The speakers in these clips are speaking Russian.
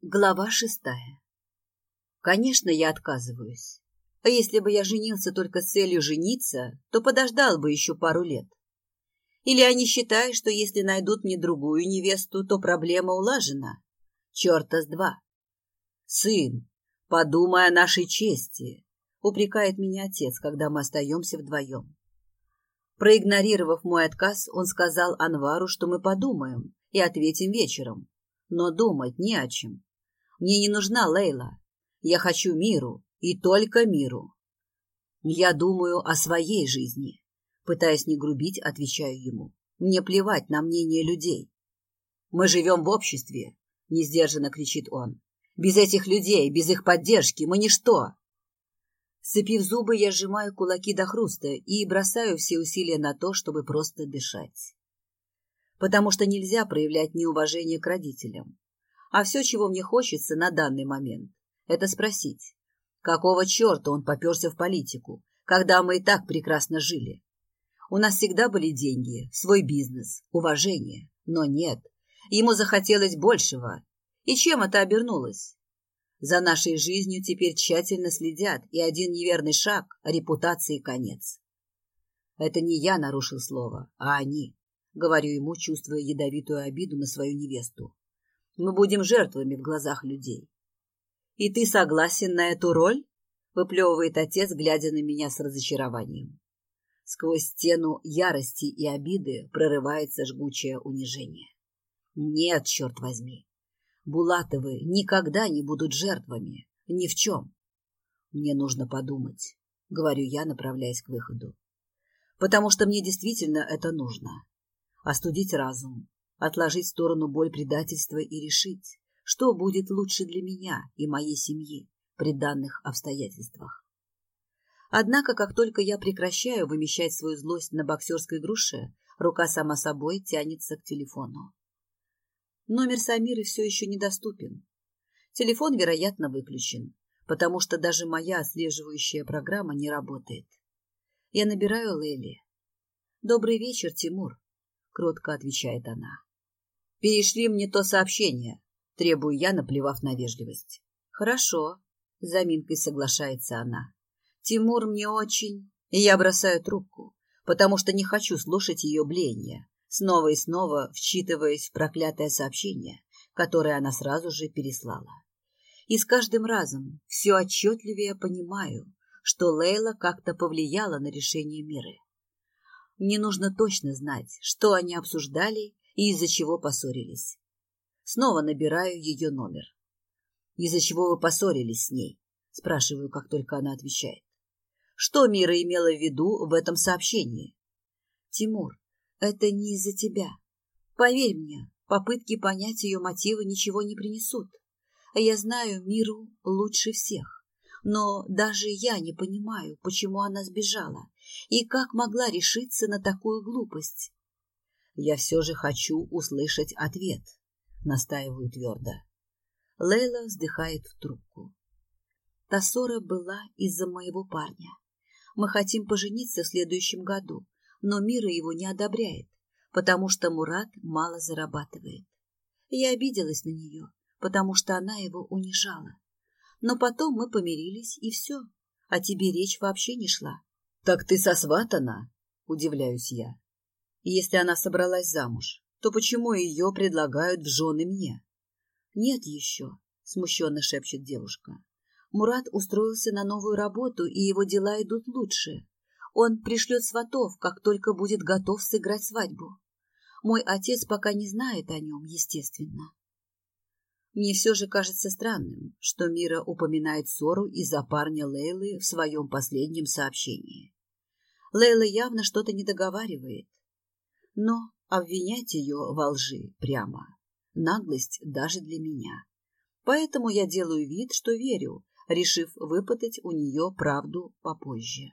Глава шестая. Конечно, я отказываюсь. А если бы я женился только с целью жениться, то подождал бы еще пару лет. Или они считают, что если найдут мне другую невесту, то проблема улажена. Черта с два. Сын, подумай о нашей чести, упрекает меня отец, когда мы остаемся вдвоем. Проигнорировав мой отказ, он сказал Анвару, что мы подумаем и ответим вечером. Но думать не о чем. Мне не нужна Лейла. Я хочу миру и только миру. Я думаю о своей жизни. Пытаясь не грубить, отвечаю ему. Мне плевать на мнение людей. Мы живем в обществе, несдержанно кричит он. Без этих людей, без их поддержки мы ничто. Сцепив зубы, я сжимаю кулаки до хруста и бросаю все усилия на то, чтобы просто дышать. Потому что нельзя проявлять неуважение к родителям. А все, чего мне хочется на данный момент, это спросить, какого черта он поперся в политику, когда мы и так прекрасно жили? У нас всегда были деньги, свой бизнес, уважение, но нет. Ему захотелось большего. И чем это обернулось? За нашей жизнью теперь тщательно следят, и один неверный шаг – репутации конец. Это не я нарушил слово, а они. Говорю ему, чувствуя ядовитую обиду на свою невесту. Мы будем жертвами в глазах людей. И ты согласен на эту роль? Выплевывает отец, глядя на меня с разочарованием. Сквозь стену ярости и обиды прорывается жгучее унижение. Нет, черт возьми. Булатовы никогда не будут жертвами. Ни в чем. Мне нужно подумать, говорю я, направляясь к выходу. Потому что мне действительно это нужно. Остудить разум, отложить в сторону боль предательства и решить, что будет лучше для меня и моей семьи при данных обстоятельствах. Однако, как только я прекращаю вымещать свою злость на боксерской груше, рука сама собой тянется к телефону. Номер Самиры все еще недоступен. Телефон, вероятно, выключен, потому что даже моя отслеживающая программа не работает. Я набираю Лели. «Добрый вечер, Тимур», — кротко отвечает она перешли мне то сообщение, требую я, наплевав на вежливость. Хорошо, заминкой соглашается она. Тимур мне очень... И я бросаю трубку, потому что не хочу слушать ее блеяние, снова и снова вчитываясь в проклятое сообщение, которое она сразу же переслала. И с каждым разом все отчетливее понимаю, что Лейла как-то повлияла на решение Миры. Мне нужно точно знать, что они обсуждали и из-за чего поссорились. Снова набираю ее номер. Из-за чего вы поссорились с ней? Спрашиваю, как только она отвечает. Что Мира имела в виду в этом сообщении? Тимур, это не из-за тебя. Поверь мне, попытки понять ее мотивы ничего не принесут. А Я знаю Миру лучше всех. Но даже я не понимаю, почему она сбежала и как могла решиться на такую глупость. Я все же хочу услышать ответ, настаиваю твердо. Лейла вздыхает в трубку. Та ссора была из-за моего парня. Мы хотим пожениться в следующем году, но Мира его не одобряет, потому что Мурат мало зарабатывает. Я обиделась на нее, потому что она его унижала. Но потом мы помирились, и все. А тебе речь вообще не шла. — Так ты сосватана? — удивляюсь я. Если она собралась замуж, то почему ее предлагают в жены мне? Нет еще, смущенно шепчет девушка. Мурат устроился на новую работу, и его дела идут лучше. Он пришлет сватов, как только будет готов сыграть свадьбу. Мой отец пока не знает о нем, естественно. Мне все же кажется странным, что Мира упоминает ссору из-за парня Лейлы в своем последнем сообщении. Лейла явно что-то не договаривает но обвинять ее во лжи прямо. Наглость даже для меня. Поэтому я делаю вид, что верю, решив выпытать у нее правду попозже.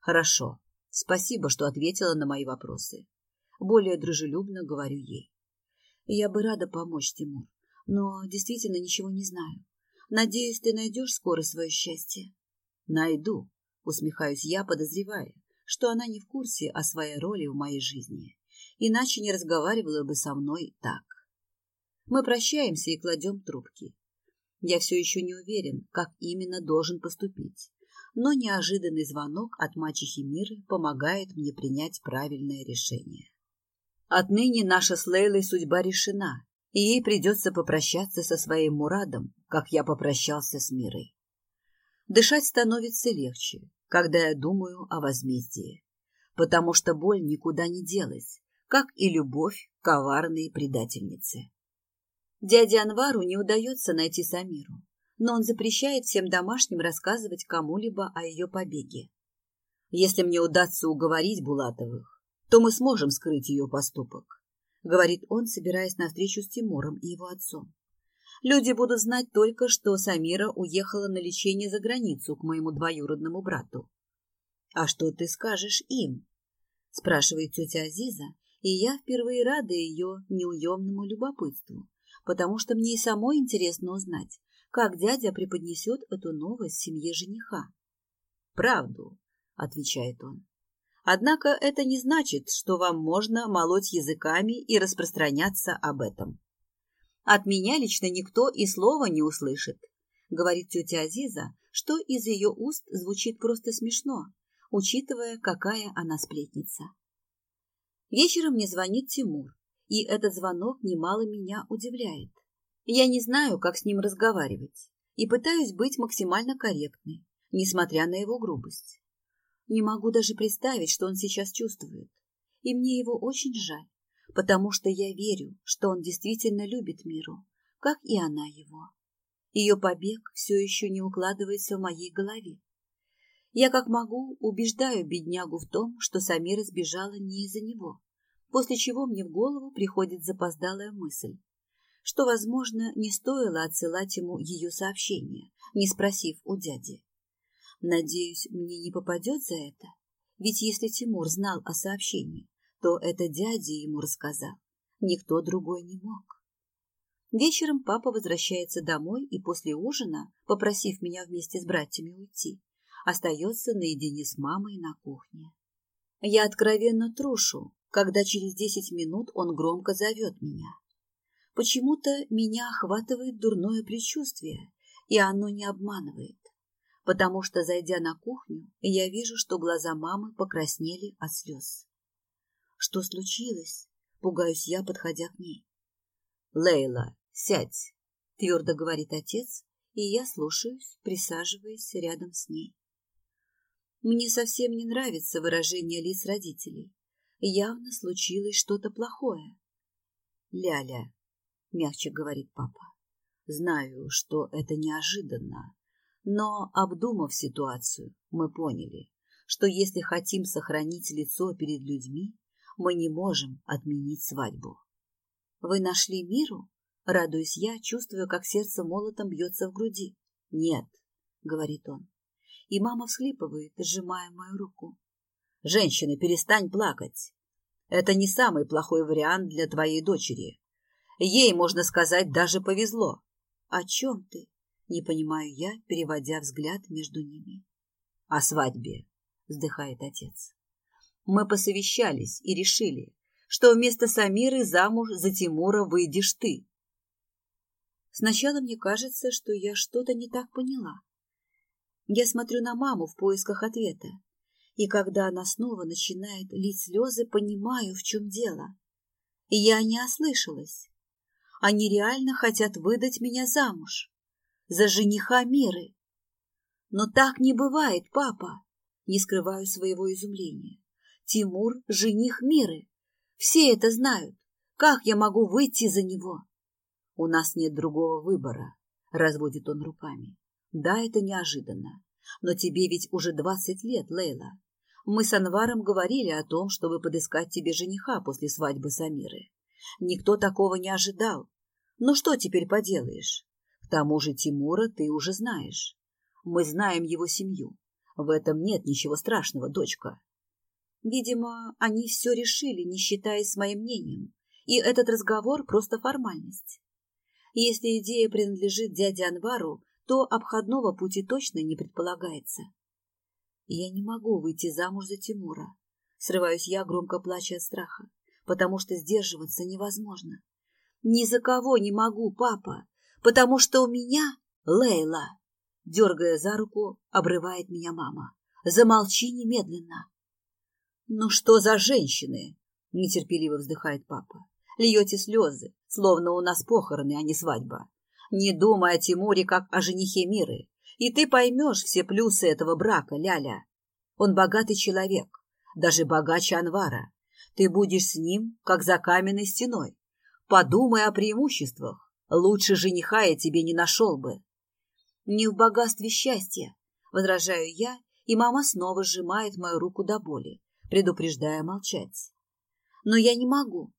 Хорошо. Спасибо, что ответила на мои вопросы. Более дружелюбно говорю ей. Я бы рада помочь, Тимур, но действительно ничего не знаю. Надеюсь, ты найдешь скоро свое счастье. Найду, усмехаюсь я, подозревая, что она не в курсе о своей роли в моей жизни, иначе не разговаривала бы со мной так. Мы прощаемся и кладем трубки. Я все еще не уверен, как именно должен поступить, но неожиданный звонок от мачехи Миры помогает мне принять правильное решение. Отныне наша с Лейлой судьба решена, и ей придется попрощаться со своим Мурадом, как я попрощался с Мирой. Дышать становится легче, когда я думаю о возмездии. Потому что боль никуда не делась, как и любовь коварной предательницы. Дяде Анвару не удается найти Самиру, но он запрещает всем домашним рассказывать кому-либо о ее побеге. Если мне удастся уговорить Булатовых, то мы сможем скрыть ее поступок, говорит он, собираясь на встречу с Тимуром и его отцом. Люди будут знать только, что Самира уехала на лечение за границу к моему двоюродному брату. «А что ты скажешь им?» – спрашивает тетя Азиза, и я впервые рада ее неуемному любопытству, потому что мне и самой интересно узнать, как дядя преподнесет эту новость семье жениха. «Правду», – отвечает он. «Однако это не значит, что вам можно молоть языками и распространяться об этом». От меня лично никто и слова не услышит. Говорит тетя Азиза, что из ее уст звучит просто смешно, учитывая, какая она сплетница. Вечером мне звонит Тимур, и этот звонок немало меня удивляет. Я не знаю, как с ним разговаривать, и пытаюсь быть максимально корректной, несмотря на его грубость. Не могу даже представить, что он сейчас чувствует, и мне его очень жаль потому что я верю, что он действительно любит Миру, как и она его. Ее побег все еще не укладывается в моей голове. Я как могу убеждаю беднягу в том, что Самира сбежала не из-за него, после чего мне в голову приходит запоздалая мысль, что, возможно, не стоило отсылать ему ее сообщение, не спросив у дяди. Надеюсь, мне не попадет за это, ведь если Тимур знал о сообщении, что это дядя ему рассказал. Никто другой не мог. Вечером папа возвращается домой и после ужина, попросив меня вместе с братьями уйти, остается наедине с мамой на кухне. Я откровенно трушу, когда через десять минут он громко зовет меня. Почему-то меня охватывает дурное предчувствие, и оно не обманывает, потому что, зайдя на кухню, я вижу, что глаза мамы покраснели от слез. Что случилось? Пугаюсь я, подходя к ней. Лейла, сядь, твердо говорит отец, и я слушаюсь, присаживаясь рядом с ней. Мне совсем не нравится выражение лиц родителей. Явно случилось что-то плохое. Ляля, мягче говорит папа. Знаю, что это неожиданно, но, обдумав ситуацию, мы поняли, что если хотим сохранить лицо перед людьми, мы не можем отменить свадьбу. Вы нашли миру? Радуюсь я, чувствую, как сердце молотом бьется в груди. Нет, говорит он. И мама всхлипывает, сжимая мою руку. Женщина, перестань плакать. Это не самый плохой вариант для твоей дочери. Ей, можно сказать, даже повезло. О чем ты? Не понимаю я, переводя взгляд между ними. О свадьбе, вздыхает отец. Мы посовещались и решили, что вместо Самиры замуж за Тимура выйдешь ты. Сначала мне кажется, что я что-то не так поняла. Я смотрю на маму в поисках ответа, и когда она снова начинает лить слезы, понимаю, в чем дело. И я не ослышалась. Они реально хотят выдать меня замуж. За жениха Миры. Но так не бывает, папа. Не скрываю своего изумления. Тимур – жених Миры. Все это знают. Как я могу выйти за него? У нас нет другого выбора, разводит он руками. Да, это неожиданно. Но тебе ведь уже двадцать лет, Лейла. Мы с Анваром говорили о том, чтобы подыскать тебе жениха после свадьбы Самиры. Никто такого не ожидал. Ну что теперь поделаешь? К тому же Тимура ты уже знаешь. Мы знаем его семью. В этом нет ничего страшного, дочка. Видимо, они все решили, не считаясь моим мнением, и этот разговор просто формальность. Если идея принадлежит дяде Анвару, то обходного пути точно не предполагается. Я не могу выйти замуж за Тимура. Срываюсь я, громко плача от страха, потому что сдерживаться невозможно. Ни за кого не могу, папа, потому что у меня Лейла. Дергая за руку, обрывает меня мама. Замолчи немедленно. «Ну что за женщины?» – нетерпеливо вздыхает папа. Льете слезы, словно у нас похороны, а не свадьба. Не думай о Тимуре, как о женихе Миры. И ты поймешь все плюсы этого брака, Ляля. Он богатый человек, даже богаче Анвара. Ты будешь с ним, как за каменной стеной. Подумай о преимуществах. Лучше жениха я тебе не нашел бы. Не в богатстве счастья, возражаю я, и мама снова сжимает мою руку до боли предупреждая молчать. Но я не могу.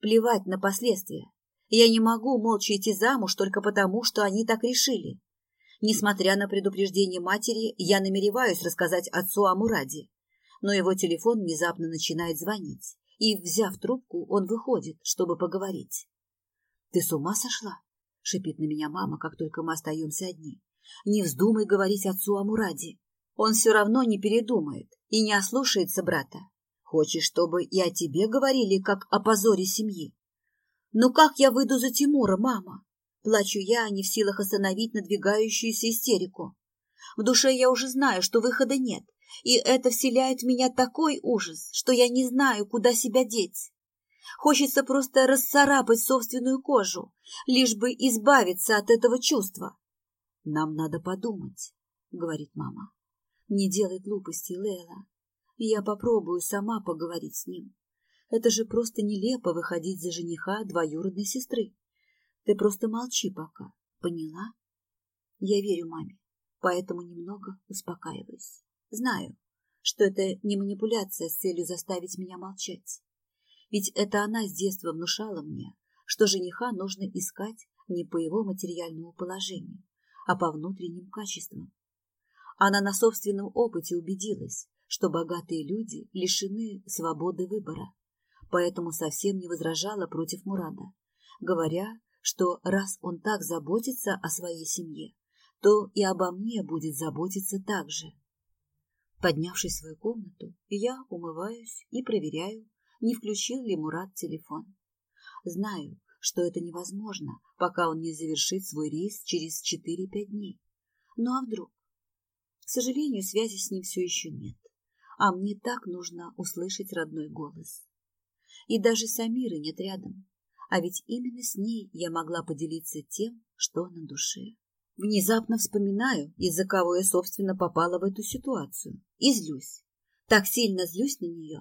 Плевать на последствия. Я не могу молча идти замуж только потому, что они так решили. Несмотря на предупреждение матери, я намереваюсь рассказать отцу о Мураде. Но его телефон внезапно начинает звонить, и, взяв трубку, он выходит, чтобы поговорить. «Ты с ума сошла?» — шипит на меня мама, как только мы остаемся одни. «Не вздумай говорить отцу о Мураде. Он все равно не передумает и не ослушается брата. Хочешь, чтобы и о тебе говорили, как о позоре семьи? Но как я выйду за Тимура, мама? Плачу я, не в силах остановить надвигающуюся истерику. В душе я уже знаю, что выхода нет, и это вселяет в меня такой ужас, что я не знаю, куда себя деть. Хочется просто расцарапать собственную кожу, лишь бы избавиться от этого чувства. Нам надо подумать, говорит мама. Не делай глупостей, Лейла. Я попробую сама поговорить с ним. Это же просто нелепо выходить за жениха двоюродной сестры. Ты просто молчи пока, поняла? Я верю маме, поэтому немного успокаиваюсь. Знаю, что это не манипуляция с целью заставить меня молчать. Ведь это она с детства внушала мне, что жениха нужно искать не по его материальному положению, а по внутренним качествам. Она на собственном опыте убедилась, что богатые люди лишены свободы выбора, поэтому совсем не возражала против Мурада, говоря, что раз он так заботится о своей семье, то и обо мне будет заботиться так же. Поднявшись в свою комнату, я умываюсь и проверяю, не включил ли Мурат телефон. Знаю, что это невозможно, пока он не завершит свой рейс через 4-5 дней. Ну а вдруг? К сожалению, связи с ним все еще нет. А мне так нужно услышать родной голос. И даже Самиры нет рядом. А ведь именно с ней я могла поделиться тем, что на душе. Внезапно вспоминаю, из-за кого я, собственно, попала в эту ситуацию. И злюсь. Так сильно злюсь на нее.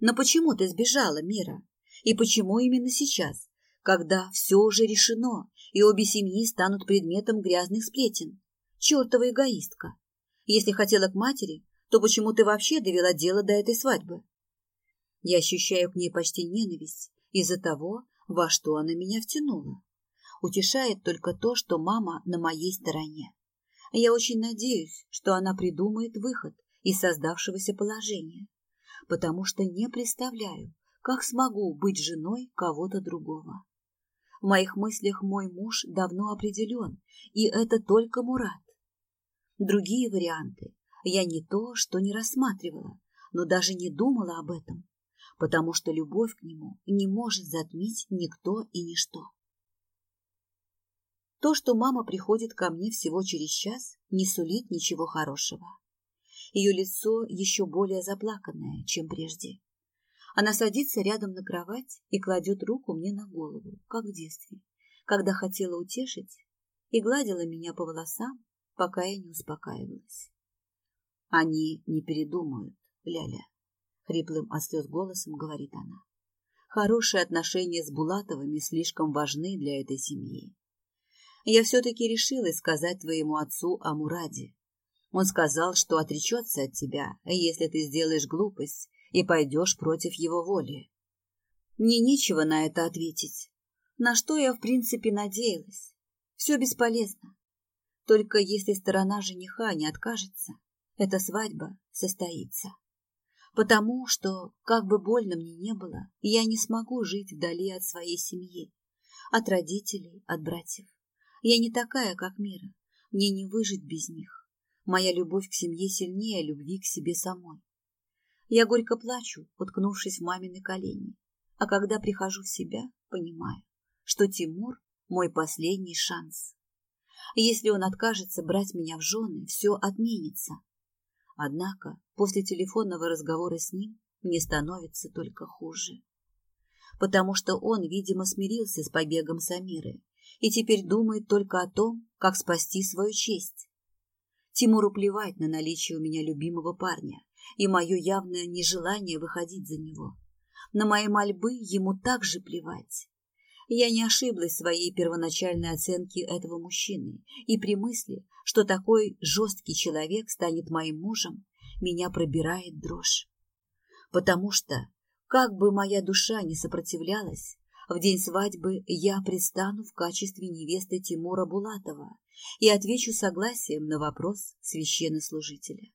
Но почему ты сбежала, Мира? И почему именно сейчас, когда все уже решено, и обе семьи станут предметом грязных сплетен? Чертова эгоистка! Если хотела к матери, то почему ты вообще довела дело до этой свадьбы? Я ощущаю к ней почти ненависть из-за того, во что она меня втянула. Утешает только то, что мама на моей стороне. Я очень надеюсь, что она придумает выход из создавшегося положения, потому что не представляю, как смогу быть женой кого-то другого. В моих мыслях мой муж давно определен, и это только Мурат другие варианты. Я не то, что не рассматривала, но даже не думала об этом, потому что любовь к нему не может затмить никто и ничто. То, что мама приходит ко мне всего через час, не сулит ничего хорошего. Ее лицо еще более заплаканное, чем прежде. Она садится рядом на кровать и кладет руку мне на голову, как в детстве, когда хотела утешить и гладила меня по волосам, пока я не успокаивалась. «Они не передумают, Ляля», — хриплым от слез голосом говорит она. «Хорошие отношения с Булатовыми слишком важны для этой семьи. Я все-таки решила сказать твоему отцу о Мураде. Он сказал, что отречется от тебя, если ты сделаешь глупость и пойдешь против его воли. Мне нечего на это ответить, на что я, в принципе, надеялась. Все бесполезно. Только если сторона жениха не откажется, эта свадьба состоится. Потому что, как бы больно мне не было, я не смогу жить вдали от своей семьи, от родителей, от братьев. Я не такая, как Мира. Мне не выжить без них. Моя любовь к семье сильнее любви к себе самой. Я горько плачу, уткнувшись в мамины колени. А когда прихожу в себя, понимаю, что Тимур – мой последний шанс. Если он откажется брать меня в жены, все отменится. Однако после телефонного разговора с ним мне становится только хуже. Потому что он, видимо, смирился с побегом Самиры и теперь думает только о том, как спасти свою честь. Тимуру плевать на наличие у меня любимого парня и мое явное нежелание выходить за него. На мои мольбы ему также плевать. Я не ошиблась в своей первоначальной оценке этого мужчины, и при мысли, что такой жесткий человек станет моим мужем, меня пробирает дрожь. Потому что, как бы моя душа не сопротивлялась, в день свадьбы я предстану в качестве невесты Тимура Булатова и отвечу согласием на вопрос священнослужителя.